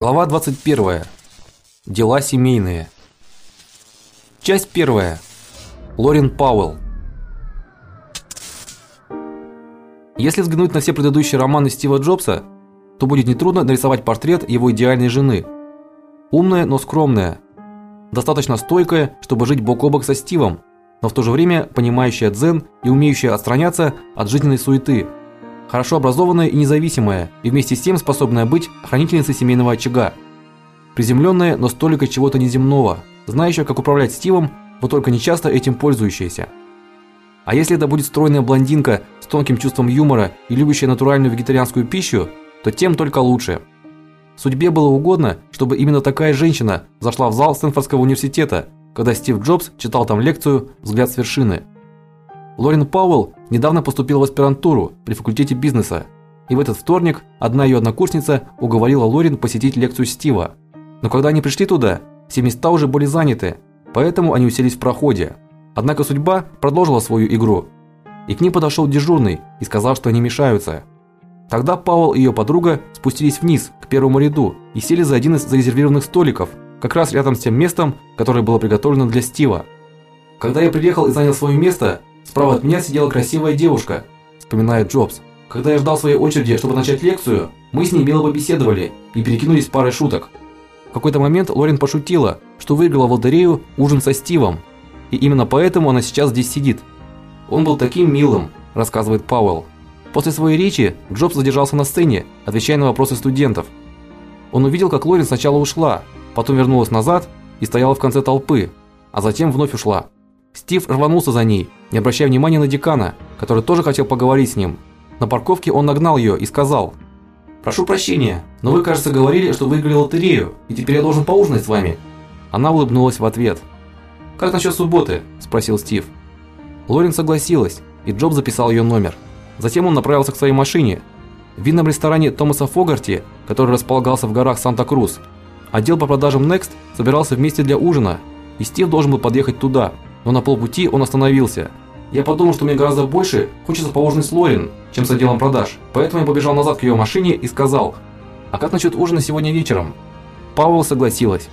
Глава 21. Дела семейные. Часть 1. Лорен Пауэлл. Если взглянуть на все предыдущие романы Стива Джобса, то будет нетрудно нарисовать портрет его идеальной жены. Умная, но скромная, достаточно стойкая, чтобы жить бок о бок со Стивом, но в то же время понимающая дзен и умеющая отстраняться от жизненной суеты хорошо образованная и независимая, и вместе с тем способная быть хранительницей семейного очага. Приземленная, но столько чего-то неземного, знающая, как управлять Стивом, вот только нечасто этим пользующаяся. А если это будет стройная блондинка с тонким чувством юмора и любящая натуральную вегетарианскую пищу, то тем только лучше. Судьбе было угодно, чтобы именно такая женщина зашла в зал Стэнфордского университета, когда Стив Джобс читал там лекцию Взгляд с вершины. Лорен Пауэлл недавно поступила в аспирантуру при факультете бизнеса, и в этот вторник одна ее однокурсница уговорила Лорен посетить лекцию Стива. Но когда они пришли туда, все места уже были заняты, поэтому они уселись в проходе. Однако судьба продолжила свою игру. И к ним подошел дежурный и сказал, что они мешаются. Тогда Пауэлл и ее подруга спустились вниз, к первому ряду, и сели за один из зарезервированных столиков, как раз рядом с тем местом, которое было приготовлено для Стива. Когда я приехал и занял свое место, Справа от меня сидела красивая девушка, вспоминает Джобс. Когда я ждал своей очереди, чтобы начать лекцию, мы с ней мило побеседовали и перекинулись парой шуток. В какой-то момент Лорен пошутила, что выиграла в лотерею ужин со Стивом, и именно поэтому она сейчас здесь сидит. Он был таким милым, рассказывает Пауэлл. После своей речи Джобс задержался на сцене, отвечая на вопросы студентов. Он увидел, как Лорен сначала ушла, потом вернулась назад и стояла в конце толпы, а затем вновь ушла. Стив рванулся за ней, не обращая внимания на декана, который тоже хотел поговорить с ним. На парковке он нагнал ее и сказал: "Прошу прощения, но вы, кажется, говорили, что выиграли лотерею, и теперь я должен поужинать с вами". Она улыбнулась в ответ. "Как насчет субботы?" спросил Стив. Лорен согласилась, и Джоб записал ее номер. Затем он направился к своей машине. В винном ресторане Томаса Фогарти, который располагался в горах Санта-Крус, отдел по продажам Next собирался вместе для ужина, и Стив должен был подъехать туда но на полпути он остановился. Я подумал, что мне гораздо больше хочется поужинать с Лорин, чем с отделом продаж, поэтому я побежал назад к ее машине и сказал: "А как насчет ужина сегодня вечером?" Пауэлл согласилась.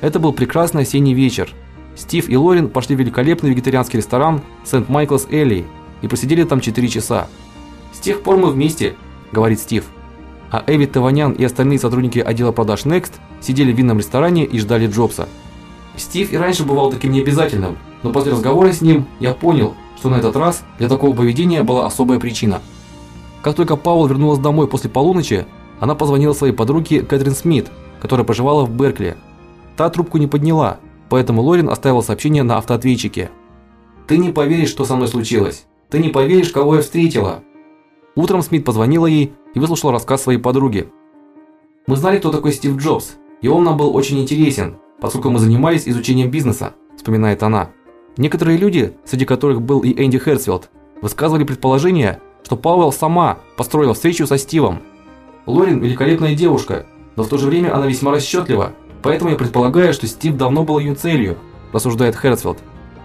Это был прекрасный осенний вечер. Стив и Лорин пошли в великолепный вегетарианский ресторан Сент Майклс Элли и просидели там 4 часа. "С тех пор мы вместе", говорит Стив. А Эви Таванян и остальные сотрудники отдела продаж Next сидели в винном ресторане и ждали Джобса. Стив и раньше бывал таким необязательным, но после разговора с ним я понял, что на этот раз для такого поведения была особая причина. Как только Паул вернулась домой после полуночи, она позвонила своей подруге Кэтрин Смит, которая проживала в Беркли. Та трубку не подняла, поэтому Лорен оставила сообщение на автоответчике. Ты не поверишь, что со мной случилось. Ты не поверишь, кого я встретила. Утром Смит позвонила ей и выслушала рассказ своей подруги. Мы знали, кто такой Стив Джобс, и он нам был очень интересен, поскольку мы занимались изучением бизнеса, вспоминает она. Некоторые люди, среди которых был и Энди Херцфилд, высказывали предположение, что Пауэлл сама построила встречу со Стивом. Лорин великолепная девушка, но в то же время она весьма расчетлива, поэтому я предполагаю, что Стив давно был ее целью, рассуждает Херцфилд.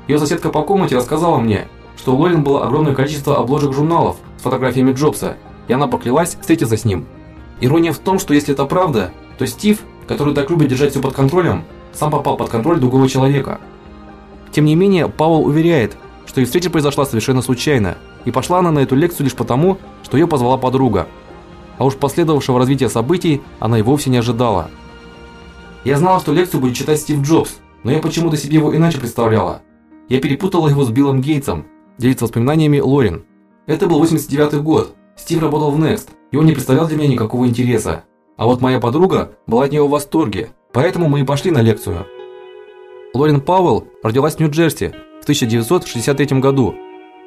Ее соседка по комнате рассказала мне, что у Лорин было огромное количество обложек журналов с фотографиями Джобса, и она поклялась встретиться с ним. Ирония в том, что если это правда, то Стив, который так любит держать все под контролем, сам попал под контроль другого человека. Тем не менее, Пауэлл уверяет, что их встреча произошла совершенно случайно, и пошла она на эту лекцию лишь потому, что ее позвала подруга. А уж последовавшего развития событий она и вовсе не ожидала. Я знала, что лекцию будет читать Стив Джобс, но я почему-то себе его иначе представляла. Я перепутала его с Биллом Гейтсом, делится воспоминаниями Лорен. Это был 89 год. Стив работал в Next, и он не представлял для меня никакого интереса. А вот моя подруга была от него в восторге, поэтому мы и пошли на лекцию. Лорен Пауэлл родилась в Нью-Джерси в 1963 году.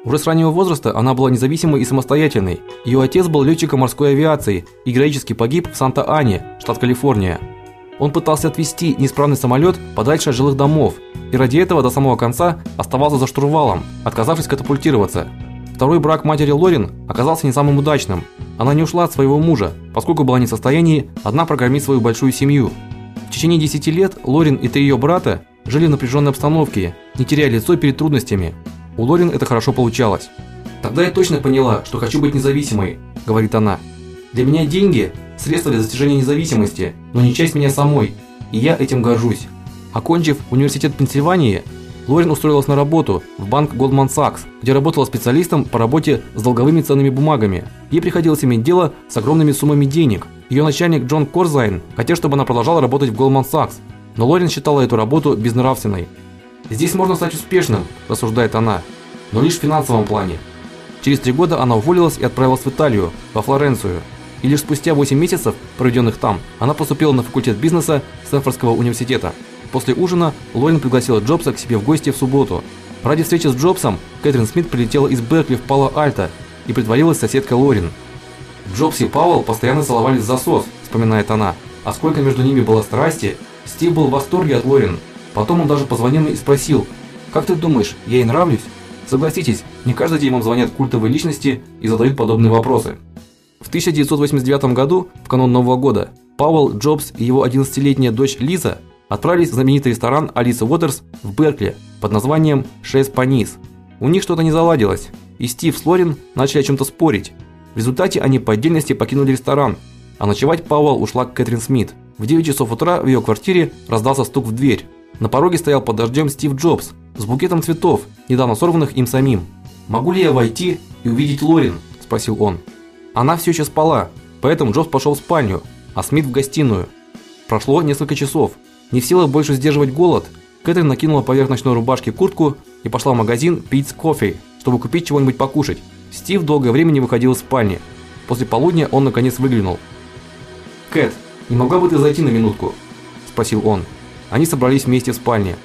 Уже с раннего возраста она была независимой и самостоятельной. Ее отец был летчиком морской авиации и героически погиб в Санта-Ане, штат Калифорния. Он пытался отвезти неисправный самолет подальше от жилых домов, и ради этого до самого конца оставался за штурвалом, отказавшись катапультироваться. Второй брак матери Лорен оказался не самым удачным. Она не ушла от своего мужа, поскольку была не в состоянии одна прокормить свою большую семью. В течение 10 лет Лорен и три ее брата жили в напряженной обстановке, не теряя лицо перед трудностями. У Лорин это хорошо получалось. Тогда я точно поняла, что хочу быть независимой, говорит она. Для меня деньги средство для достижения независимости, но не часть меня самой, и я этим горжусь. Окончив университет Пенсильвании, Лорин устроилась на работу в банк Goldman Sachs, где работала специалистом по работе с долговыми ценными бумагами. Ей приходилось иметь дело с огромными суммами денег. Ее начальник Джон Корзайн хотел, чтобы она продолжала работать в Goldman Sachs, но Лорин считала эту работу безнравственной. Здесь можно стать успешным, рассуждает она, но лишь в финансовом плане. Через три года она уволилась и отправилась в Италию, во Флоренцию. И лишь спустя 8 месяцев, проведенных там, она поступила на факультет бизнеса Стэнфордского университета. После ужина Лорен пригласила Джобса к себе в гости в субботу. Ради встречи с Джобсом Кэтрин Смит прилетела из Беркли в Пало-Альто и притворилась соседкой Лорен. Джобс и Пауэлл постоянно целовались в засос, вспоминает она. А сколько между ними было страсти. Стив был в восторге от Лорен. Потом он даже позвонил и спросил: "Как ты думаешь, я ей нравлюсь?" Согласитесь, не каждый день вам звонят культовые личности и задают подобные вопросы. В 1989 году, в канун Нового года, Пауэлл Джобс и его 11-летняя дочь Лиза отправились в знаменитый ресторан Алиса Уотерс в Беркли под названием Шесть Панис. У них что-то не заладилось, и Стив с Лорен начали о чем то спорить. В результате они по отдельности покинули ресторан, а ночевать Пауэлл ушла к Кэтрин Смит. В 9 часов утра в ее квартире раздался стук в дверь. На пороге стоял под дождем Стив Джобс с букетом цветов, недавно сорванных им самим. "Могу ли я войти и увидеть Лорен?" спросил он. Она все еще спала, поэтому Джобс пошел в спальню, а Смит в гостиную. Прошло несколько часов. Не в силах больше сдерживать голод, Кэтрин накинула поверх ночной рубашки куртку и пошла в магазин Pete's Coffee, чтобы купить чего-нибудь покушать. Стив долгое время не выходил из спальни. После полудня он наконец выглянул. "Кэт, не могла бы ты зайти на минутку?" спросил он. Они собрались вместе в спальне.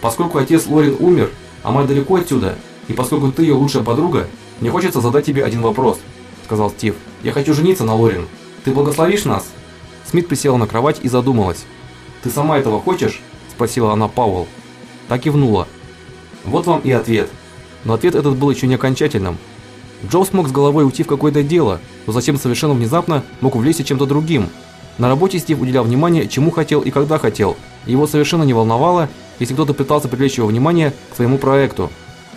Поскольку отец Лорин умер, а мать далеко отсюда, и поскольку ты ее лучшая подруга, мне хочется задать тебе один вопрос, сказал Стив. Я хочу жениться на Лорин. Ты благословишь нас? Смит присела на кровать и задумалась. Ты сама этого хочешь? спросила она Пауэлл. Так кивнула. Вот вам и ответ. Но ответ этот был еще не окончательным. Джоу смог с головой уйти в какое-то дело, но затем совершенно внезапно мог увлечься чем-то другим. На работе Стив уделял внимание чему хотел и когда хотел. Его совершенно не волновало, если кто-то пытался привлечь его внимание к своему проекту.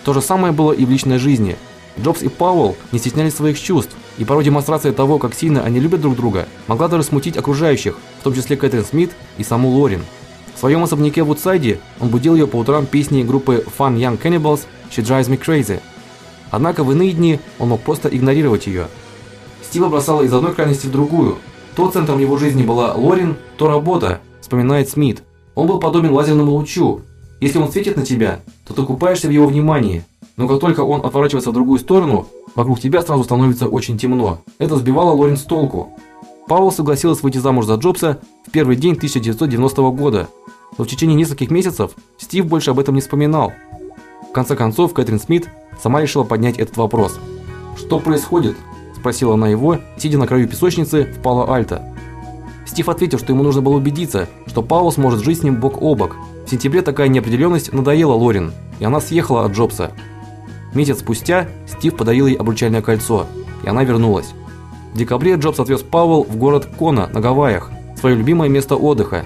То же самое было и в личной жизни. Джобс и Пауэлл не стеснялись своих чувств, и порой демонстрация того, как сильно они любят друг друга, могла даже смутить окружающих, в том числе Кэтрин Смит и саму Лорин. В своем особняке в Утсайде он будил ее по утрам песней группы Fun Young Cannibals She Drives Me Crazy. Однако в иные дни он мог просто игнорировать ее. Стива бросала из одной крайности в другую. То центром его жизни была Лорин, то работа, вспоминает Смит. Он был подобен лазерному лучу. Если он светит на тебя, то ты купаешься в его внимании. Но как только он отворачивается в другую сторону, вокруг тебя сразу становится очень темно. Это сбивало Лорин с толку. Паул согласилась выйти замуж за Джобса в первый день 1990 года. Но в течение нескольких месяцев Стив больше об этом не вспоминал. В конце концов, Кэтрин Смит сама решила поднять этот вопрос. "Что происходит?" спросила она его, сидя на краю песочницы в Пало-Альто. Стив ответил, что ему нужно было убедиться, что Паул сможет жить с ним бок о бок. В сентябре такая неопределенность надоела Лорин, и она съехала от Джобса. Месяц спустя Стив подарил ей обручальное кольцо, и она вернулась. В декабре Джобс отвез Пауэлл в город Кона на Гавайях, свое любимое место отдыха.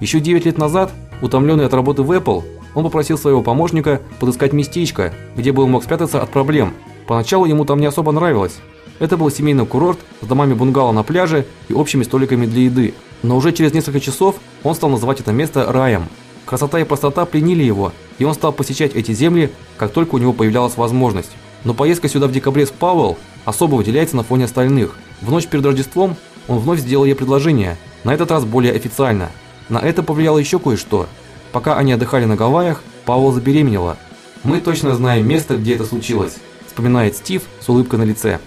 Еще 9 лет назад, утомленный от работы в Apple, он попросил своего помощника подыскать местечко, где бы он мог спрятаться от проблем. Поначалу ему там не особо нравилось. Это был семейный курорт с домами бунгало на пляже и общими столиками для еды. Но уже через несколько часов он стал называть это место раем. Красота и простота пленили его, и он стал посещать эти земли, как только у него появлялась возможность. Но поездка сюда в декабре с Пауэлл особо выделяется на фоне остальных. В ночь перед Рождеством он вновь сделал ей предложение, на этот раз более официально. На это повлияло еще кое-что. Пока они отдыхали на Гавайях, Пауэлл забеременела. Мы точно знаем место, где это случилось, вспоминает Стив с улыбкой на лице.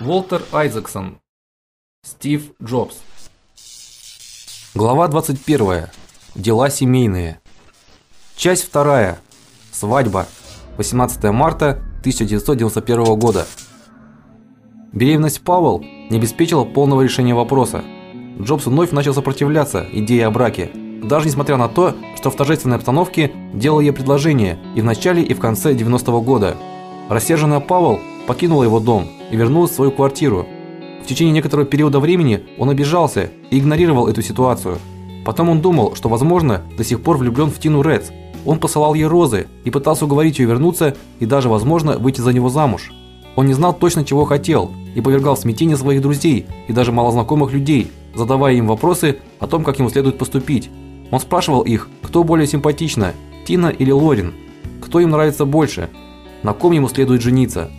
Волтер Айзексон. Стив Джобс. Глава 21. Дела семейные. Часть 2. Свадьба. 18 марта 1991 года. Беременность Пауэлл не обеспечила полного решения вопроса. Джобс вновь начал сопротивляться идее о браке, даже несмотря на то, что в торжественной обстановке делал ей предложение и в начале, и в конце 90-го года. Рассерженная Пауэлл покинула его дом и вернулась в свою квартиру. В течение некоторого периода времени он обижался и игнорировал эту ситуацию. Потом он думал, что, возможно, до сих пор влюблен в Тину Редс, Он посылал ей розы и пытался уговорить ее вернуться и даже, возможно, выйти за него замуж. Он не знал точно, чего хотел, и повергал в смятение своих друзей и даже малознакомых людей, задавая им вопросы о том, как ему следует поступить. Он спрашивал их, кто более симпатична, Тина или Лорин, кто им нравится больше, на ком ему следует жениться.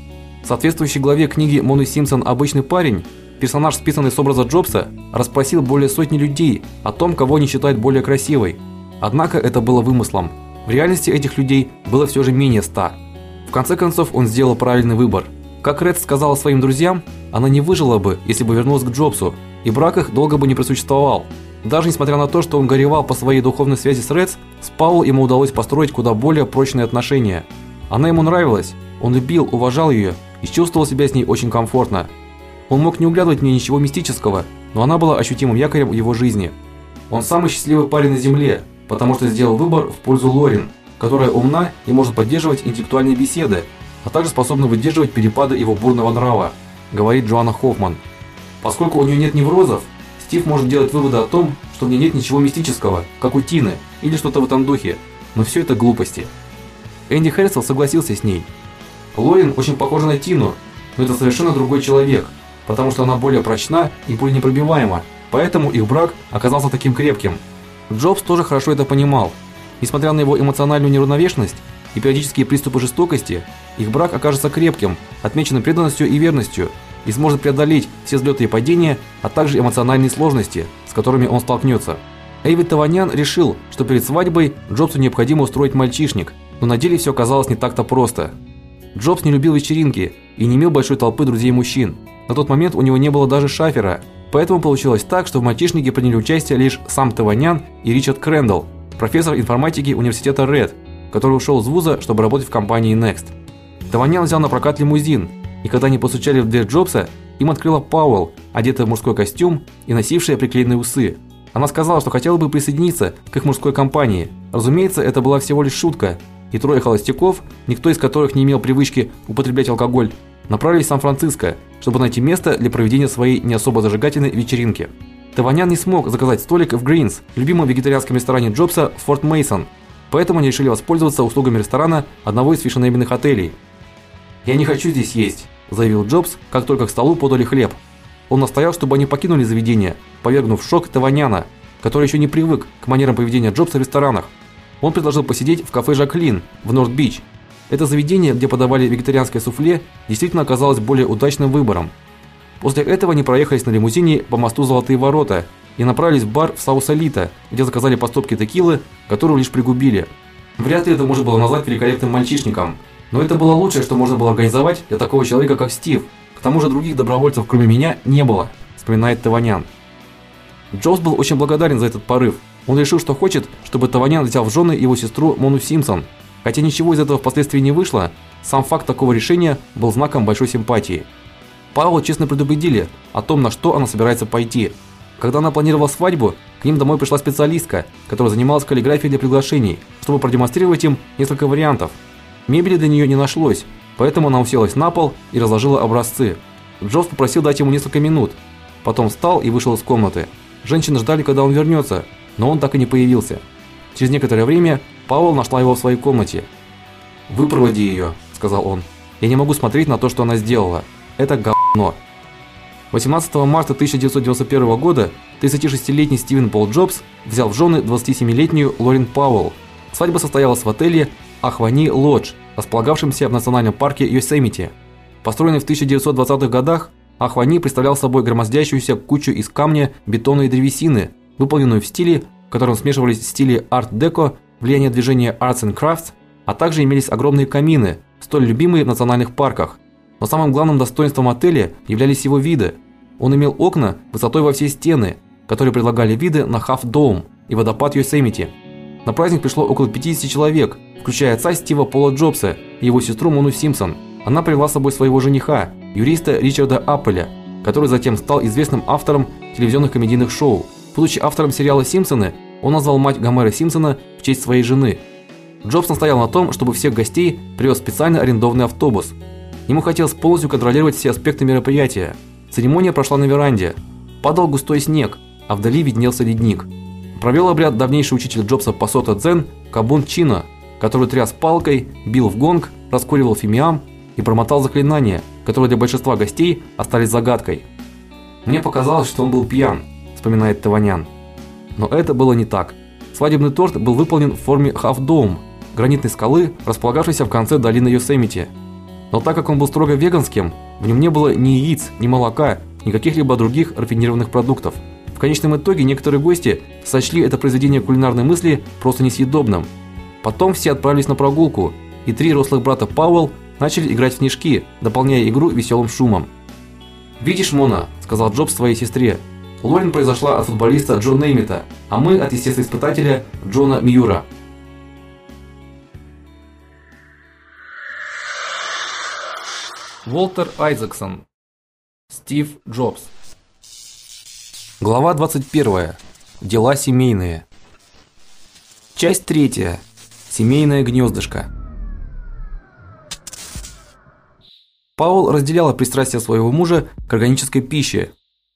В соответствующей главе книги Моны Симпсон Обычный парень персонаж, списанный с образа Джобса, расспросил более сотни людей о том, кого они считают более красивой. Однако это было вымыслом. В реальности этих людей было все же менее ста. В конце концов, он сделал правильный выбор. Как Ред сказала своим друзьям, она не выжила бы, если бы вернулась к Джобсу, и брак их долго бы не просуществовал. Даже несмотря на то, что он горевал по своей духовной связи с Редс, с Паул ему удалось построить куда более прочные отношения. Она ему нравилась, он любил, уважал ее и чувствовал себя с ней очень комфортно. Он мог не углядывать в ней ничего мистического, но она была ощутимым якорем его жизни. Он самый счастливый парень на земле, потому что сделал выбор в пользу Лорин, которая умна и может поддерживать интеллектуальные беседы, а также способна выдерживать перепады его бурного нрава, говорит Джоанна Хоффман. Поскольку у нее нет неврозов, Стив может делать выводы о том, что в ней нет ничего мистического, как у Тины или что-то в этом духе, но все это глупости. Энди Хэррисел согласился с ней. Лорин очень похожа на Тину, но это совершенно другой человек, потому что она более прочна и более непробиваема, поэтому их брак оказался таким крепким. Джобс тоже хорошо это понимал. Несмотря на его эмоциональную неравновешенность и периодические приступы жестокости, их брак окажется крепким, отмеченным преданностью и верностью, и сможет преодолеть все взлеты и падения, а также эмоциональные сложности, с которыми он столкнется. Эйвид Таванян решил, что перед свадьбой Джобсу необходимо устроить мальчишник, но на деле все оказалось не так-то просто. Джобс не любил вечеринки и не имел большой толпы друзей-мужчин. На тот момент у него не было даже шафера, поэтому получилось так, что в мальчишнике приняли участие лишь сам Таванян и Ричард Крэндалл, профессор информатики университета Ред, который ушел из вуза, чтобы работать в компании Next. Таванян взял на прокат лимузин, и когда они постучали в дверь Джобса, им открыла Пауэлл, одетая в мужской костюм и носившая приклеенные усы. Она сказала, что хотела бы присоединиться к их мужской компании. Разумеется, это была всего лишь шутка, и трое холостяков, никто из которых не имел привычки употреблять алкоголь, направились в Сан-Франциско, чтобы найти место для проведения своей не особо зажигательной вечеринки. Таванян не смог заказать столик в Гринс, любимом вегетарианском ресторане Джобса в Форт Мейсон, поэтому они решили воспользоваться услугами ресторана одного из фешенебельных отелей. "Я не хочу здесь есть", заявил Джобс, как только к столу подали хлеб. Он настоял, чтобы они покинули заведение, повергнув в шок Таваняна, который еще не привык к манерам поведения Джобса в ресторанах. Он предложил посидеть в кафе Жаклин в Норт-Бич, это заведение, где подавали вегетарианское суфле, действительно оказалось более удачным выбором. После этого они проехались на лимузине по мосту Золотые ворота и направились в бар в Саусалита, где заказали по стопке текилы, которую лишь пригубили. Вряд ли это можно было назвать великолепным мальчишником, но это было лучшее, что можно было организовать для такого человека, как Стив. К тому же других добровольцев, кроме меня, не было, вспоминает Таванян. Джобс был очень благодарен за этот порыв. Он решил, что хочет, чтобы Таванян взял в жены его сестру Мону Симпсон, Хотя ничего из этого впоследствии не вышло, сам факт такого решения был знаком большой симпатии. Павла честно предупредили о том, на что она собирается пойти. Когда она планировала свадьбу, к ним домой пришла специалистка, которая занималась каллиграфией для приглашений, чтобы продемонстрировать им несколько вариантов. Мебели для нее не нашлось, поэтому она уселась на пол и разложила образцы. Джобс попросил дать ему несколько минут. Потом встал и вышел из комнаты. Женщины ждали, когда он вернется, но он так и не появился. Через некоторое время Пауэлл нашла его в своей комнате. "Выпроводи ее», – сказал он. "Я не могу смотреть на то, что она сделала. Это говно". 18 марта 1991 года 36-летний Стивен Пол Джобс взял в жены 27-летнюю Лорин Пауэлл. Свадьба состоялась в отеле Ахвани Лодж, располагавшемся в национальном парке Йосемити. Построенный в 1920-х годах, Ахвани представлял собой громоздящуюся кучу из камня, бетона и древесины, выполненную в стиле, в котором смешивались стили арт-деко влияние движения Arts and Crafts, а также имелись огромные камины, столь любимые в национальных парках. Но самым главным достоинством отеля являлись его виды. Он имел окна высотой во все стены, которые предлагали виды на Dome и водопад Йосемити. На праздник пришло около 50 человек, включая отца Стива Пола Джобса и его сестру Мону Симпсон. Она привела с собой своего жениха, юриста Ричарда Аппеля, который затем стал известным автором телевизионных комедийных шоу. Будучи автором сериала Симпсоны, он назвал мать Гомера Симпсона в честь своей жены. Джобс настоял на том, чтобы всех гостей привез специально арендованный автобус. Ему хотелось полностью контролировать все аспекты мероприятия. Церемония прошла на веранде. Падал густой снег, а вдали виднелся ледник. Провел обряд давнейший учитель Джобса по сота дзен Кабун Чина, который тряс палкой, бил в гонг, раскуривал фимиам и промотал заклинания, которые для большинства гостей остались загадкой. Мне показалось, что он был пьян, вспоминает Таванян. Но это было не так. Свадебный торт был выполнен в форме half-dome, гранитной скалы, располагавшейся в конце долины Йосемити. Но так как он был строго веганским, в нем не было ни яиц, ни молока, ни каких-либо других рафинированных продуктов. В конечном итоге некоторые гости сочли это произведение кулинарной мысли просто несъедобным. Потом все отправились на прогулку, и три рослых брата Пауэлл начали играть в снежки, дополняя игру веселым шумом. "Видишь, Мона", сказал Джобс своей сестре. "Лорен произошла от футболиста Джо Неймита, а мы от естествоиспытателя Джона Мьюра". Волтер Айзексон. Стив Джобс. Глава 21. Дела семейные. Часть 3. Семейное гнездышко. Паул разделяла пристрастие своего мужа к органической пище.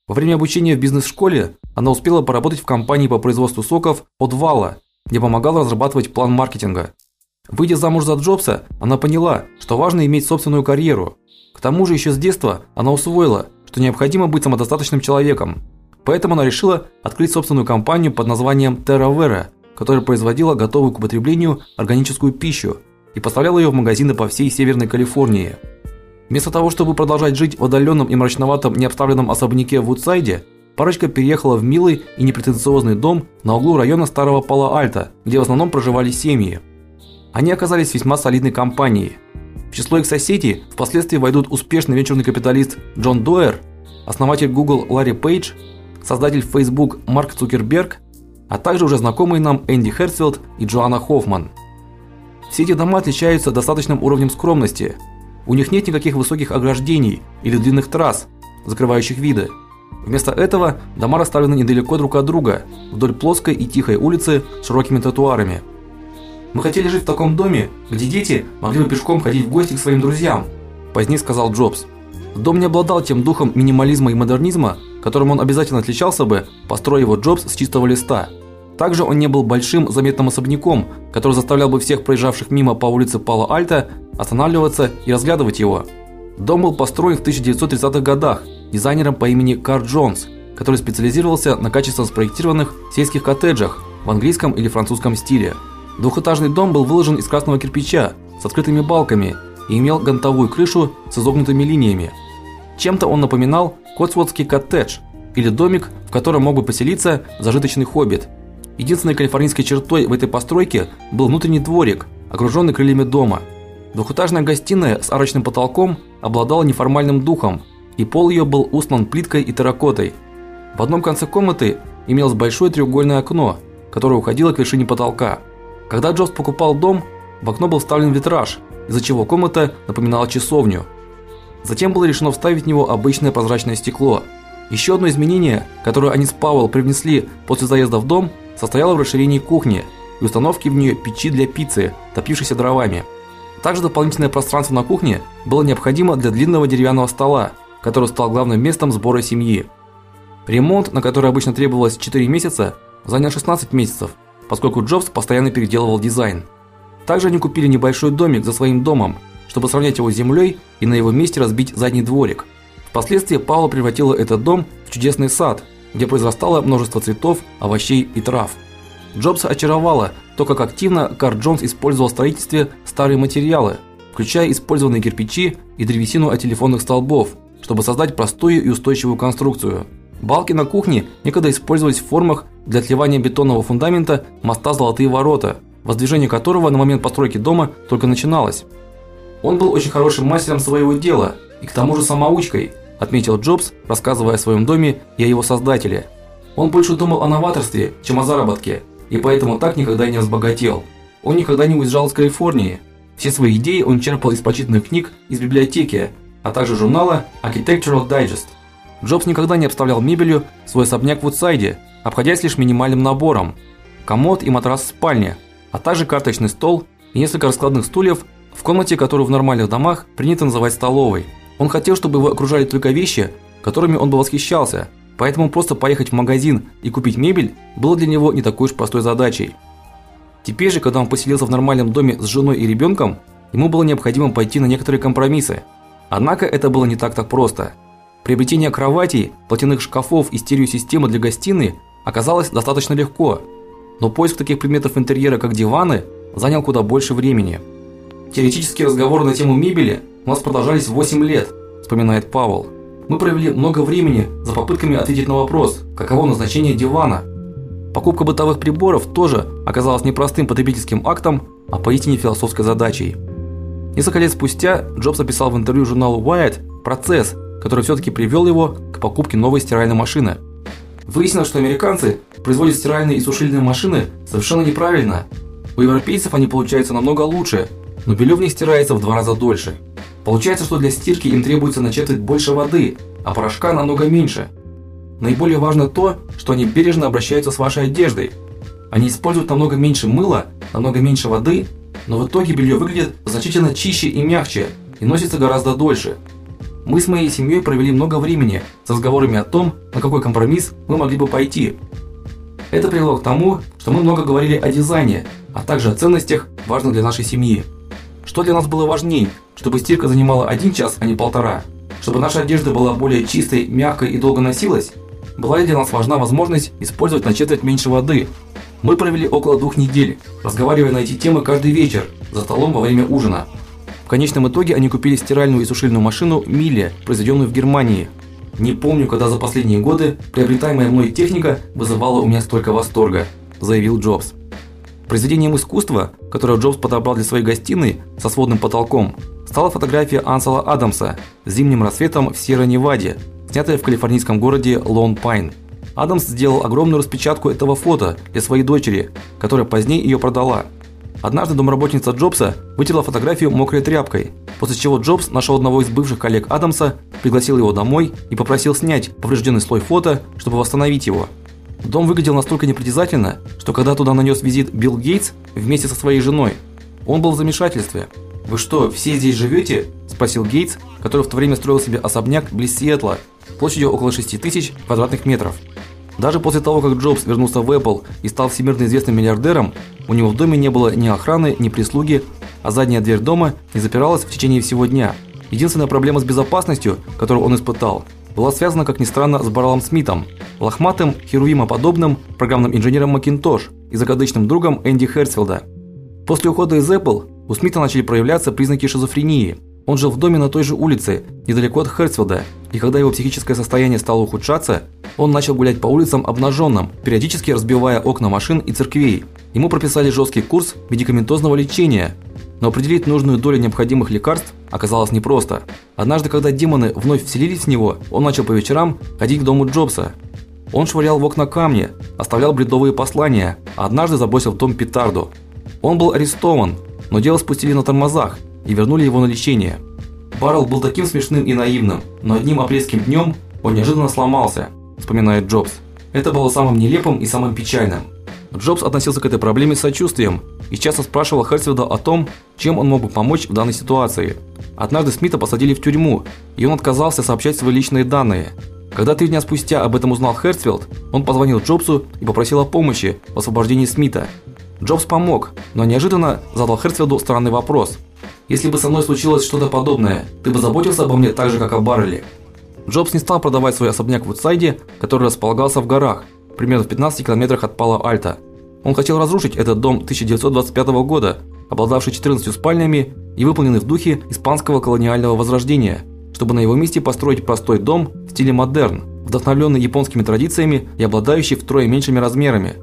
Во время обучения в бизнес-школе она успела поработать в компании по производству соков от Вала, где помогала разрабатывать план маркетинга. Выйдя замуж за Джобса, она поняла, что важно иметь собственную карьеру. К тому же еще с детства она усвоила, что необходимо быть самодостаточным человеком. Поэтому она решила открыть собственную компанию под названием TerraVera, которая производила готовую к употреблению органическую пищу и поставляла ее в магазины по всей Северной Калифорнии. Вместо того, чтобы продолжать жить в отдаленном и мрачноватом необставленном особняке в Вудсайде, парочка переехала в милый и непретенциозный дом на углу района Старого Пало-Альто, где в основном проживали семьи. Они оказались весьма солидной компанией. В число их соседей впоследствии войдут успешный венчурный капиталист Джон Дойер, основатель Google Ларри Пейдж, создатель Facebook Марк Цукерберг, а также уже знакомые нам Энди Херцфилд и Джоанна Хоффман. Все эти дома отличаются достаточным уровнем скромности – у них нет никаких высоких ограждений или длинных трасс, закрывающих виды. Вместо этого дома расставлены недалеко друг от друга, вдоль плоской и тихой улицы с широкими тротуарами. Мы хотели жить в таком доме, где дети могли бы пешком ходить в гости к своим друзьям, позднее сказал Джобс. Дом не обладал тем духом минимализма и модернизма, которым он обязательно отличался бы, построив его Джобс с чистого листа. Также он не был большим заметным особняком, который заставлял бы всех проезжавших мимо по улице Пало-Альто останавливаться и разглядывать его. Дом был построен в 1930-х годах дизайнером по имени Карл Джонс, который специализировался на качественно спроектированных сельских коттеджах в английском или французском стиле. Двухэтажный дом был выложен из красного кирпича с открытыми балками и имел гонтовую крышу с изогнутыми линиями. Чем-то он напоминал Котсвотский коттедж или домик, в котором мог бы поселиться зажиточный хоббит – Единственной калифорнийской чертой в этой постройке был внутренний дворик, окруженный крыльями дома. Двухэтажная гостиная с арочным потолком обладала неформальным духом, и пол ее был устлан плиткой и терракотой. В одном конце комнаты имелось большое треугольное окно, которое уходило к вершине потолка. Когда Джобс покупал дом, в окно был вставлен витраж, из-за чего комната напоминала часовню. Затем было решено вставить в него обычное прозрачное стекло. Еще одно изменение, которое они с Пауэлл привнесли после заезда в дом, состояла в расширении кухни и установке в нее печи для пиццы, топившейся дровами. Также дополнительное пространство на кухне было необходимо для длинного деревянного стола, который стал главным местом сбора семьи. Ремонт, на который обычно требовалось 4 месяца, занял 16 месяцев, поскольку Джобс постоянно переделывал дизайн. Также они купили небольшой домик за своим домом, чтобы сравнять его с землей и на его месте разбить задний дворик. Впоследствии Паула превратила этот дом в чудесный сад, где произрастало множество цветов, овощей и трав. Джобса очаровало то, как активно Карл Джонс использовал в строительстве старые материалы, включая использованные кирпичи и древесину от телефонных столбов, чтобы создать простую и устойчивую конструкцию. Балки на кухне некогда использовались в формах для отливания бетонного фундамента моста Золотые ворота, воздвижение которого на момент постройки дома только начиналось. Он был очень хорошим мастером своего дела и к тому же самоучкой, отметил Джобс, рассказывая о своем доме и о его создателе. Он больше думал о новаторстве, чем о заработке, и поэтому так никогда и не разбогател. Он никогда не уезжал из Калифорнии. Все свои идеи он черпал из почитанных книг из библиотеки, а также журнала Architectural Digest. Джобс никогда не обставлял мебелью свой особняк в Вудсайде, обходясь лишь минимальным набором: комод и матрас в спальне, а также карточный стол и несколько раскладных стульев в комнате, которую в нормальных домах принято называть столовой. Он хотел, чтобы его окружали только вещи, которыми он бы восхищался, поэтому просто поехать в магазин и купить мебель было для него не такой уж простой задачей. Теперь же, когда он поселился в нормальном доме с женой и ребенком, ему было необходимо пойти на некоторые компромиссы. Однако это было не так так просто. Приобретение кроватей, платяных шкафов и стереосистемы для гостиной оказалось достаточно легко, но поиск таких предметов интерьера, как диваны, занял куда больше времени. Теоретические разговоры на тему мебели у нас продолжались 8 лет, вспоминает Павел. Мы провели много времени за попытками ответить на вопрос, каково назначение дивана. Покупка бытовых приборов тоже оказалась не простым потребительским актом, а поистине философской задачей. Несколько лет спустя Джобс описал в интервью журналу Wired процесс, который все таки привел его к покупке новой стиральной машины. Выяснилось, что американцы производят стиральные и сушильные машины совершенно неправильно. У европейцев они получаются намного лучше, но белье в них стирается в два раза дольше. Получается, что для стирки им требуется на четверть больше воды, а порошка намного меньше. Наиболее важно то, что они бережно обращаются с вашей одеждой. Они используют намного меньше мыла, намного меньше воды, но в итоге белье выглядит значительно чище и мягче и носится гораздо дольше. Мы с моей семьей провели много времени с разговорами о том, на какой компромисс мы могли бы пойти. Это привело к тому, что мы много говорили о дизайне, а также о ценностях, важных для нашей семьи. Что для нас было важнее, чтобы стирка занимала один час, а не полтора? Чтобы наша одежда была более чистой, мягкой и долго носилась? Была для нас важна возможность использовать на четверть меньше воды? Мы провели около двух недель, разговаривая на эти темы каждый вечер за столом во время ужина. В конечном итоге они купили стиральную и сушильную машину Миле, произведенную в Германии. Не помню, когда за последние годы приобретаемая мной техника вызывала у меня столько восторга, заявил Джобс. Произведением искусства, которое Джобс подобрал для своей гостиной со сводным потолком, стала фотография Ансела Адамса зимним рассветом в Сьерра-Неваде, снятая в калифорнийском городе Лон-Пайн. Адамс сделал огромную распечатку этого фото для своей дочери, которая позднее ее продала. Однажды домработница Джобса вытерла фотографию мокрой тряпкой, после чего Джобс нашел одного из бывших коллег Адамса, пригласил его домой и попросил снять поврежденный слой фото, чтобы восстановить его. Дом выглядел настолько непритязательно, что когда туда нанес визит Билл Гейтс вместе со своей женой, он был в замешательстве. "Вы что, все здесь живете?» – спросил Гейтс, который в то время строил себе особняк близ Сиэтла, площадью около 6 тысяч квадратных метров. Даже после того, как Джобс вернулся в Apple и стал всемирно известным миллиардером, у него в доме не было ни охраны, ни прислуги, а задняя дверь дома не запиралась в течение всего дня. Единственная проблема с безопасностью, которую он испытал, была связана, как ни странно, с Барлом Смитом, лохматым, херувимоподобным программным инженером Macintosh и закадычным другом Энди Херцфилда. После ухода из Apple у Смита начали проявляться признаки шизофрении. Он жил в доме на той же улице, недалеко от Херцфилда, и когда его психическое состояние стало ухудшаться, он начал гулять по улицам обнаженным, периодически разбивая окна машин и церквей. Ему прописали жесткий курс медикаментозного лечения, но определить нужную долю необходимых лекарств оказалось непросто. Однажды, когда демоны вновь вселились в него, он начал по вечерам ходить к дому Джобса. Он швырял в окна камни, оставлял бредовые послания, а однажды забросил в дом петарду. Он был арестован, но дело спустили на тормозах и вернули его на лечение. Баррелл был таким смешным и наивным, но одним апрельским днем он неожиданно сломался, вспоминает Джобс. Это было самым нелепым и самым печальным. Джобс относился к этой проблеме с сочувствием и часто спрашивал Херцфилда о том, чем он мог бы помочь в данной ситуации. Однажды Смита посадили в тюрьму, и он отказался сообщать свои личные данные. Когда три дня спустя об этом узнал Херцфилд, он позвонил Джобсу и попросил о помощи в освобождении Смита. Джобс помог, но неожиданно задал Херцфилду странный вопрос. Если бы со мной случилось что-то подобное, ты бы заботился обо мне так же, как о Барреле? Джобс не стал продавать свой особняк в Утсайде, который располагался в горах, примерно в 15 километрах от Пало-Альто. Он хотел разрушить этот дом 1925 года, обладавший 14 спальнями и выполненный в духе испанского колониального возрождения, чтобы на его месте построить простой дом в стиле модерн, вдохновленный японскими традициями и обладающий втрое меньшими размерами.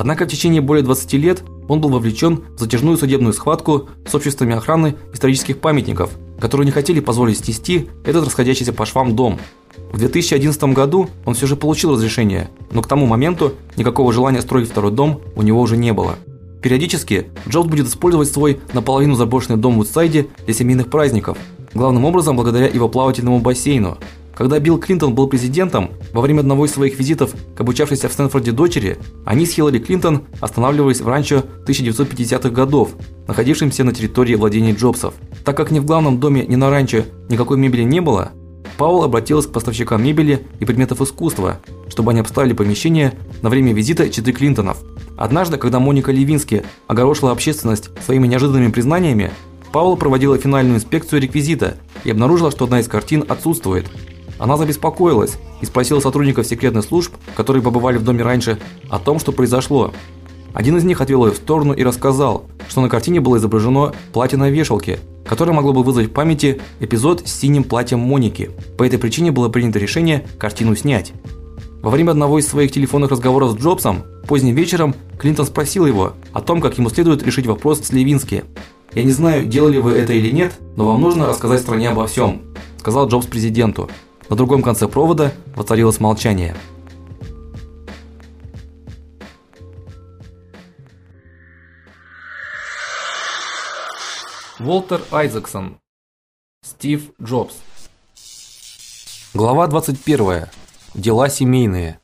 Однако в течение более 20 лет он был вовлечен в затяжную судебную схватку с обществами охраны исторических памятников, которые не хотели позволить снести этот расходящийся по швам дом. В 2011 году он все же получил разрешение, но к тому моменту никакого желания строить второй дом у него уже не было. Периодически Джобс будет использовать свой наполовину заброшенный дом в Утсайде для семейных праздников, главным образом благодаря его плавательному бассейну, когда Билл Клинтон был президентом, во время одного из своих визитов к обучавшейся в Стэнфорде дочери, они с Хиллари Клинтон останавливались в ранчо 1950-х годов, находившемся на территории владений Джобсов. Так как ни в главном доме, ни на ранчо никакой мебели не было, Паул обратился к поставщикам мебели и предметов искусства, чтобы они обставили помещение на время визита четы Клинтонов. Однажды, когда Моника Левински огорошила общественность своими неожиданными признаниями, Паула проводила финальную инспекцию реквизита и обнаружила, что одна из картин отсутствует. Она забеспокоилась и спросила сотрудников секретных служб, которые побывали в доме раньше, о том, что произошло. Один из них отвел ее в сторону и рассказал, что на картине было изображено платье на вешалке, которое могло бы вызвать в памяти эпизод с синим платьем Моники. По этой причине было принято решение картину снять. Во время одного из своих телефонных разговоров с Джобсом поздним вечером Клинтон спросил его о том, как ему следует решить вопрос с Левински. "Я не знаю, делали вы это или нет, но вам нужно рассказать стране обо всем», – сказал Джобс президенту. На другом конце провода воцарилось молчание. Волтер Айзексон. Стив Джобс. Глава 21. Дела семейные.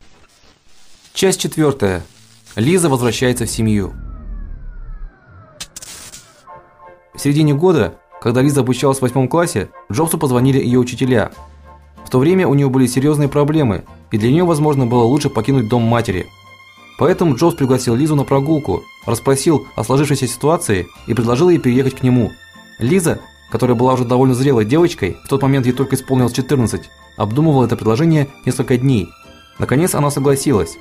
Часть 4. Лиза возвращается в семью. В середине года, когда Лиза обучалась в восьмом классе, Джобсу позвонили ее учителя. В то время у нее были серьезные проблемы, и для нее, возможно, было лучше покинуть дом матери. Поэтому Джобс пригласил Лизу на прогулку, расспросил о сложившейся ситуации и предложил ей переехать к нему – Лиза, которая была уже довольно зрелой девочкой, в тот момент ей только исполнилось 14, обдумывала это предложение несколько дней. Наконец она согласилась.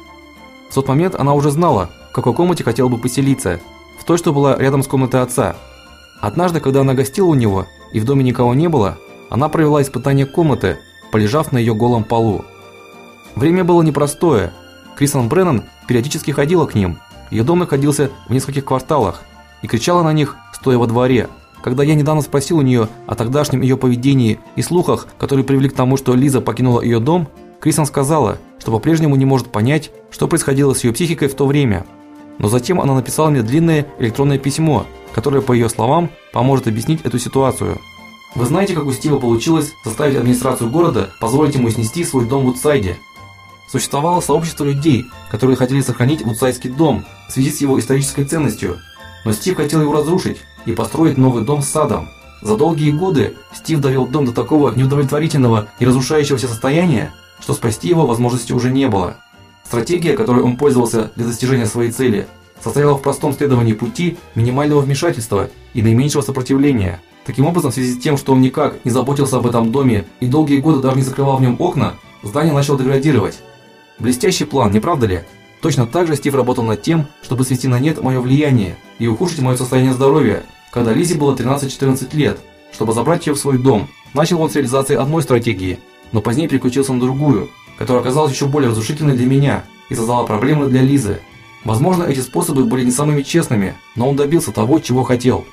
В тот момент она уже знала, в какой комнате хотела бы поселиться, в той, что была рядом с комнатой отца. Однажды, когда она гостила у него и в доме никого не было, она провела испытание комнаты, полежав на ее голом полу. Время было непростое. Крисон Бреннан периодически ходила к ним. Ее дом находился в нескольких кварталах и кричала на них, стоя во дворе. Когда я недавно спросил у нее о тогдашнем ее поведении и слухах, которые привели к тому, что Лиза покинула ее дом, Крисон сказала, что по-прежнему не может понять, что происходило с ее психикой в то время. Но затем она написала мне длинное электронное письмо, которое, по ее словам, поможет объяснить эту ситуацию. Вы знаете, как у Стива получилось заставить администрацию города позволить ему снести свой дом в Утсайде? Существовало сообщество людей, которые хотели сохранить Утсайдский дом в связи с его исторической ценностью, но Стив хотел его разрушить и построить новый дом с садом. За долгие годы Стив довел дом до такого неудовлетворительного и разрушающегося состояния, что спасти его возможности уже не было. Стратегия, которой он пользовался для достижения своей цели, состояла в простом следовании пути минимального вмешательства и наименьшего сопротивления. Таким образом, в связи с тем, что он никак не заботился об этом доме и долгие годы даже не закрывал в нем окна, здание начало деградировать. Блестящий план, не правда ли? Точно так же Стив работал над тем, чтобы свести на нет мое влияние и ухудшить мое состояние здоровья, когда Лизе было 13-14 лет, чтобы забрать ее в свой дом. Начал он с реализации одной стратегии, но позднее переключился на другую, которая оказалась еще более разрушительной для меня и создала проблемы для Лизы. Возможно, эти способы были не самыми честными, но он добился того, чего хотел.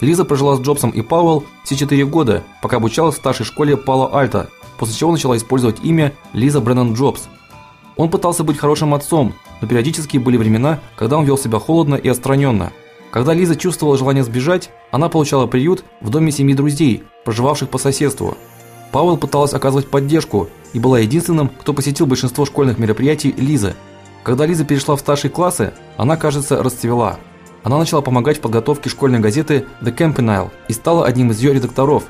Лиза прожила с Джобсом и Пауэлл все 4 года, пока обучалась в старшей школе Пало Альто, после чего начала использовать имя Лиза Бреннан Джобс. Он пытался быть хорошим отцом, но периодически были времена, когда он вел себя холодно и отстраненно. Когда Лиза чувствовала желание сбежать, она получала приют в доме семьи друзей, проживавших по соседству. Пауэлл пыталась оказывать поддержку и была единственным, кто посетил большинство школьных мероприятий Лизы. Когда Лиза перешла в старшие классы, она, кажется, расцвела. Она начала помогать в подготовке школьной газеты The Campanile и стала одним из ее редакторов.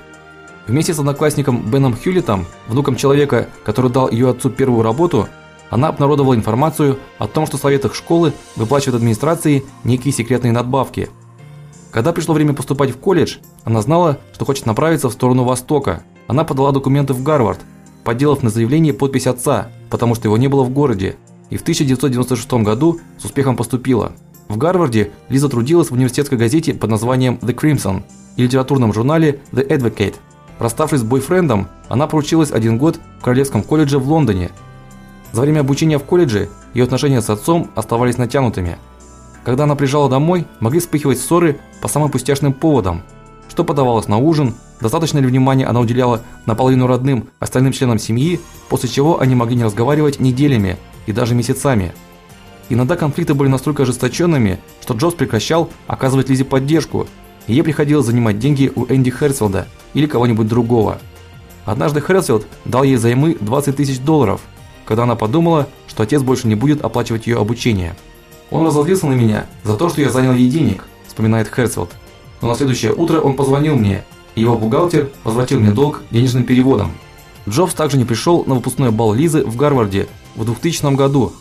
Вместе с одноклассником Беном Хьюлитом, внуком человека, который дал ее отцу первую работу, она обнародовала информацию о том, что в советах школы выплачивают администрации некие секретные надбавки. Когда пришло время поступать в колледж, она знала, что хочет направиться в сторону востока. Она подала документы в Гарвард, подделав на заявлении подпись отца, потому что его не было в городе, и в 1996 году с успехом поступила. В Гарварде Лиза трудилась в университетской газете под названием The Crimson и литературном журнале The Advocate. Расставшись с бойфрендом, она проучилась один год в Королевском колледже в Лондоне за время обучения в колледже ее отношения с отцом оставались натянутыми. Когда она приезжала домой, могли вспыхивать ссоры по самым пустяшным поводам. Что подавалось на ужин, достаточно ли внимания она уделяла наполовину родным, остальным членам семьи, после чего они могли не разговаривать неделями и даже месяцами. Иногда конфликты были настолько ожесточенными, что Джобс прекращал оказывать Лизе поддержку, и ей приходилось занимать деньги у Энди Херцфилда или кого-нибудь другого. Однажды Херцфилд дал ей займы 20 тысяч долларов – когда она подумала, что отец больше не будет оплачивать ее обучение. Он разозлился на меня за то, что я занял ей денег, вспоминает Херцфилд. Но на следующее утро он позвонил мне, и его бухгалтер возвратил мне долг денежным переводом. Джобс также не пришел на выпускной бал Лизы в Гарварде в 2000 году.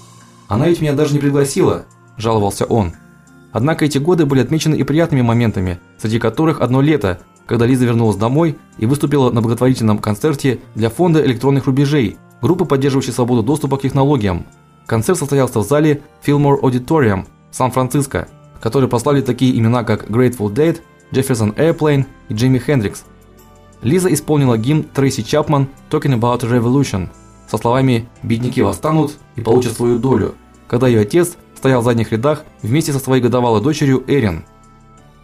Она ведь меня даже не пригласила, жаловался он. Однако эти годы были отмечены и приятными моментами, среди которых одно лето, когда Лиза вернулась домой и выступила на благотворительном концерте для фонда электронных рубежей, группы, поддерживающей свободу доступа к технологиям. Концерт состоялся в зале Fillmore Auditorium в Сан-Франциско, который послали такие имена, как Grateful Dead, Jefferson Airplane и Джимми Хендрикс. Лиза исполнила гимн Трейси Чапман Talking About Revolution со словами «Бедняки восстанут и получат свою долю», когда ее отец стоял в задних рядах вместе со своей годовалой дочерью Эрин.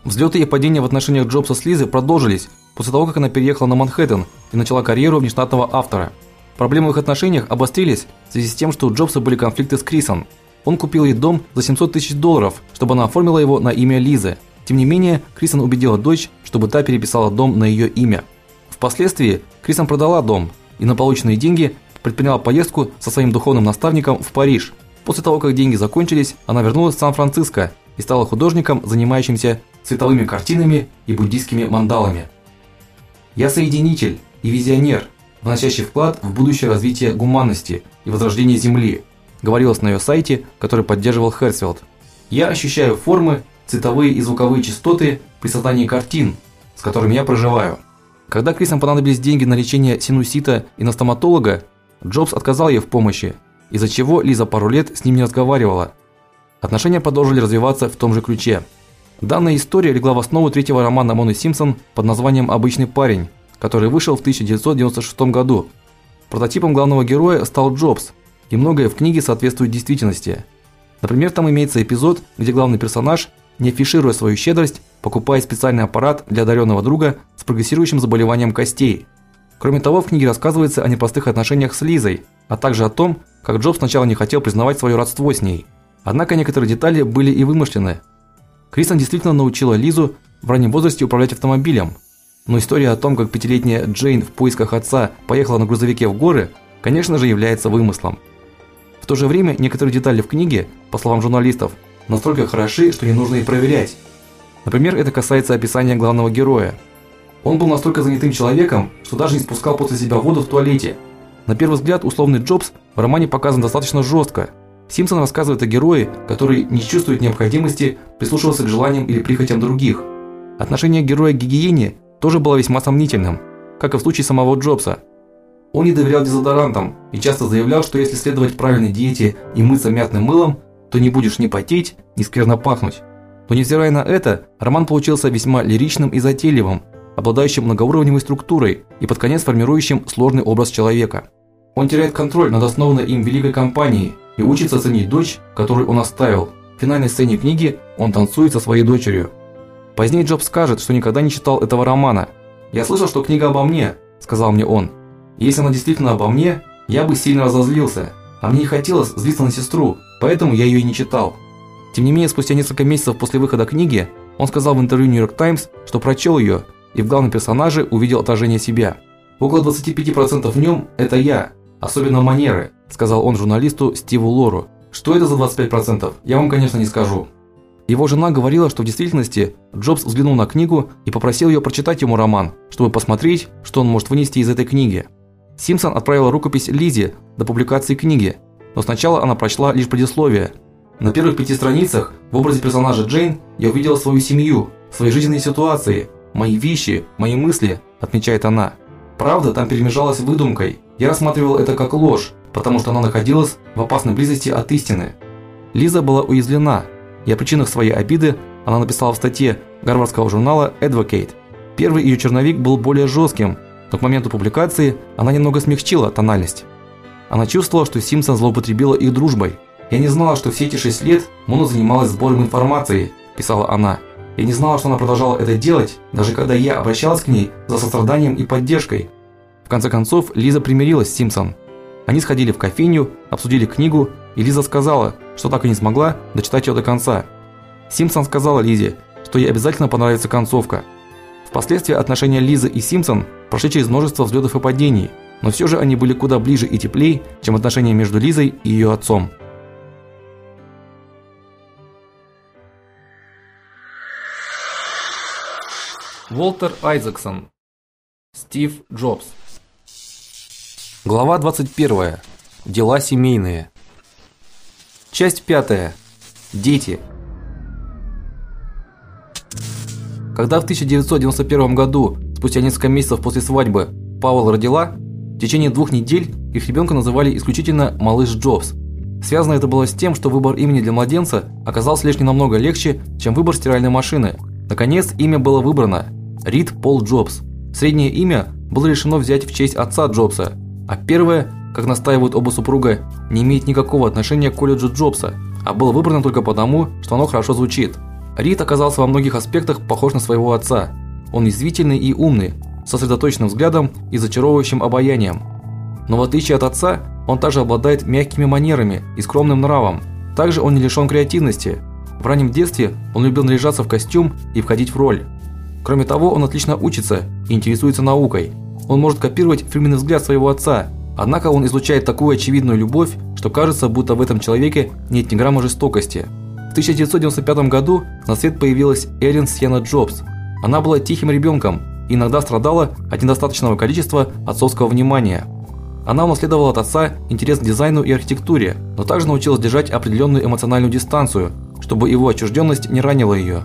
Взлеты и падения в отношениях Джобса с Лизой продолжились после того, как она переехала на Манхэттен и начала карьеру внештатного автора. Проблемы в их отношениях обострились в связи с тем, что у Джобса были конфликты с Крисом. Он купил ей дом за 700 тысяч долларов, чтобы она оформила его на имя Лизы. Тем не менее, Крисон убедила дочь, чтобы та переписала дом на ее имя. Впоследствии Крисон продала дом и на полученные деньги предприняла поездку со своим духовным наставником в Париж. После того, как деньги закончились, она вернулась в Сан-Франциско и стала художником, занимающимся цветовыми картинами и буддийскими мандалами. Я соединитель и визионер, вносящий вклад в будущее развитие гуманности и возрождение Земли, говорилось на ее сайте, который поддерживал Херцфелд. Я ощущаю формы, цветовые и звуковые частоты при создании картин, с которыми я проживаю. Когда Крисам понадобились деньги на лечение синусита и на стоматолога, Джобс отказал ей в помощи, из-за чего Лиза пару лет с ним не разговаривала. Отношения продолжили развиваться в том же ключе. Данная история легла в основу третьего романа Моны Симпсон под названием Обычный парень, который вышел в 1996 году. Прототипом главного героя стал Джобс, и многое в книге соответствует действительности. Например, там имеется эпизод, где главный персонаж, не афишируя свою щедрость, покупает специальный аппарат для одаренного друга с прогрессирующим заболеванием костей. Кроме того, в книге рассказывается о непростых отношениях с Лизой, а также о том, как Джобс сначала не хотел признавать свое родство с ней. Однако некоторые детали были и вымышлены. Кристен действительно научила Лизу в раннем возрасте управлять автомобилем. Но история о том, как пятилетняя Джейн в поисках отца поехала на грузовике в горы, конечно же, является вымыслом. В то же время некоторые детали в книге, по словам журналистов, настолько хороши, что не нужно их проверять. Например, это касается описания главного героя. Он был настолько занятым человеком, что даже не спускал после себя воду в туалете. На первый взгляд, условный Джобс в романе показан достаточно жестко, Симпсон рассказывает о герое, который не чувствует необходимости прислушиваться к желаниям или прихотям других. Отношение героя к гигиене тоже было весьма сомнительным, как и в случае самого Джобса. Он не доверял дезодорантам и часто заявлял, что если следовать правильной диете и мыться мятным мылом, то не будешь ни потеть, ни скверно пахнуть. Но невзирая на это, роман получился весьма лиричным и затейливым, обладающим многоуровневой структурой и под конец формирующим сложный образ человека. Он теряет контроль над основанной им великой компанией и учится ценить дочь, которую он оставил. В финальной сцене книги он танцует со своей дочерью. Позднее Джобс скажет, что никогда не читал этого романа. "Я слышал, что книга обо мне", сказал мне он. "Если она действительно обо мне, я бы сильно разозлился, а мне не хотелось злиться на сестру, поэтому я ее и не читал". Тем не менее, спустя несколько месяцев после выхода книги, он сказал в интервью New York Times, что прочел ее и в главном персонаже увидел отражение себя. Около 25% в нем – это я, особенно манеры, сказал он журналисту Стиву Лору. Что это за 25%? Я вам, конечно, не скажу. Его жена говорила, что в действительности Джобс взглянул на книгу и попросил ее прочитать ему роман, чтобы посмотреть, что он может вынести из этой книги. Симпсон отправила рукопись Лизе до публикации книги, но сначала она прочла лишь предисловие. На первых пяти страницах в образе персонажа Джейн я увидела свою семью, свои жизненные ситуации, мои вещи, мои мысли, отмечает она. Правда там перемежалась выдумкой. Я рассматривал это как ложь, потому что она находилась в опасной близости от истины. Лиза была уязвлена, и о причинах своей обиды она написала в статье гарвардского журнала Advocate. Первый ее черновик был более жестким, но к моменту публикации она немного смягчила тональность. Она чувствовала, что Симпсон злоупотребила их дружбой. Я не знала, что все эти шесть лет Мона занималась сбором информации, писала она. Я не знала, что она продолжала это делать, даже когда я обращалась к ней за состраданием и поддержкой. В конце концов, Лиза примирилась с Симпсон. Они сходили в кофейню, обсудили книгу, и Лиза сказала, что так и не смогла дочитать ее до конца. Симпсон сказала Лизе, что ей обязательно понравится концовка. Впоследствии отношения Лизы и Симпсон прошли через множество взлетов и падений, но все же они были куда ближе и теплее, чем отношения между Лизой и ее отцом. Волтер Айзексон. Стив Джобс. Глава 21. Дела семейные. Часть 5. Дети. Когда в 1991 году, спустя несколько месяцев после свадьбы, Пауэлл родила, в течение двух недель их ребенка называли исключительно малыш Джобс. Связано это было с тем, что выбор имени для младенца оказался лишь намного легче, чем выбор стиральной машины. Наконец, имя было выбрано Рид Пол Джобс. Среднее имя было решено взять в честь отца Джобса, а первое, как настаивают оба супруга, не имеет никакого отношения к колледжу Джобса, а было выбрано только потому, что оно хорошо звучит. Рид оказался во многих аспектах похож на своего отца. Он извитительный и умный, сосредоточенным взглядом и зачаровывающим обаянием. Но в отличие от отца, он также обладает мягкими манерами и скромным нравом. Также он не лишен креативности. В раннем детстве он любил наряжаться в костюм и входить в роль. Кроме того, он отлично учится и интересуется наукой. Он может копировать фирменный взгляд своего отца, однако он излучает такую очевидную любовь, что кажется, будто в этом человеке нет ни грамма жестокости. В 1995 году на свет появилась Эрин Сьена Джобс. Она была тихим ребенком и иногда страдала от недостаточного количества отцовского внимания. Она унаследовала от отца интерес к дизайну и архитектуре, но также научилась держать определенную эмоциональную дистанцию, чтобы его отчужденность не ранила ее.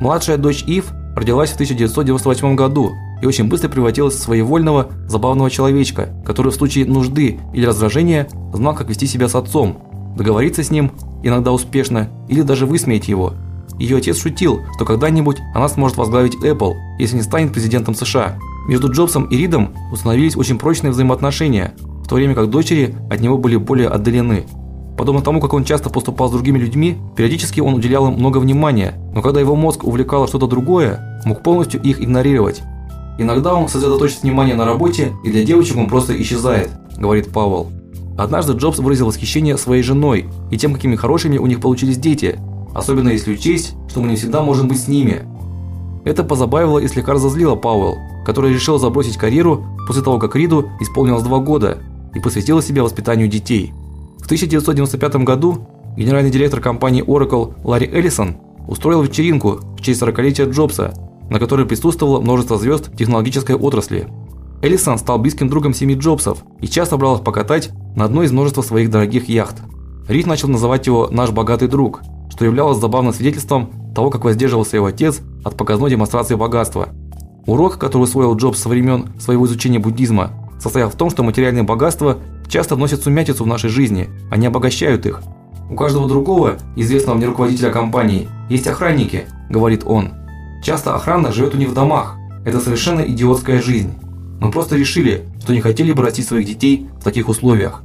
Младшая дочь Ив родилась в 1998 году и очень быстро превратилась в своевольного, забавного человечка, который в случае нужды или раздражения знал, как вести себя с отцом, договориться с ним, иногда успешно, или даже высмеять его. Ее отец шутил, что когда-нибудь она сможет возглавить Apple, если не станет президентом США. Между Джобсом и Ридом установились очень прочные взаимоотношения, в то время как дочери от него были более отдалены. Подобно тому, как он часто поступал с другими людьми, периодически он уделял им много внимания, но когда его мозг увлекало что-то другое, мог полностью их игнорировать. Иногда он сосредоточит внимание на работе, и для девочек он просто исчезает, говорит Пауэлл. Однажды Джобс выразил восхищение своей женой и тем, какими хорошими у них получились дети, особенно если учесть, что мы не всегда можем быть с ними. Это позабавило и слегка разозлило Пауэлл, который решил забросить карьеру после того, как Риду исполнилось два года и посвятил себя воспитанию детей. В 1995 году генеральный директор компании Oracle Ларри Эллисон устроил вечеринку в честь 40-летия Джобса, на которой присутствовало множество звезд технологической отрасли. Эллисон стал близким другом семьи Джобсов и часто брал их покатать на одной из множества своих дорогих яхт. Рид начал называть его наш богатый друг, что являлось забавным свидетельством того, как воздерживался его отец от показной демонстрации богатства. Урок, который усвоил Джобс со времен своего изучения буддизма, состоял в том, что материальные богатства часто вносят сумятицу в нашей жизни, не обогащают их. У каждого другого, известного мне руководителя компании, есть охранники, говорит он. Часто охрана живет у них в домах. Это совершенно идиотская жизнь. Мы просто решили, что не хотели бы растить своих детей в таких условиях.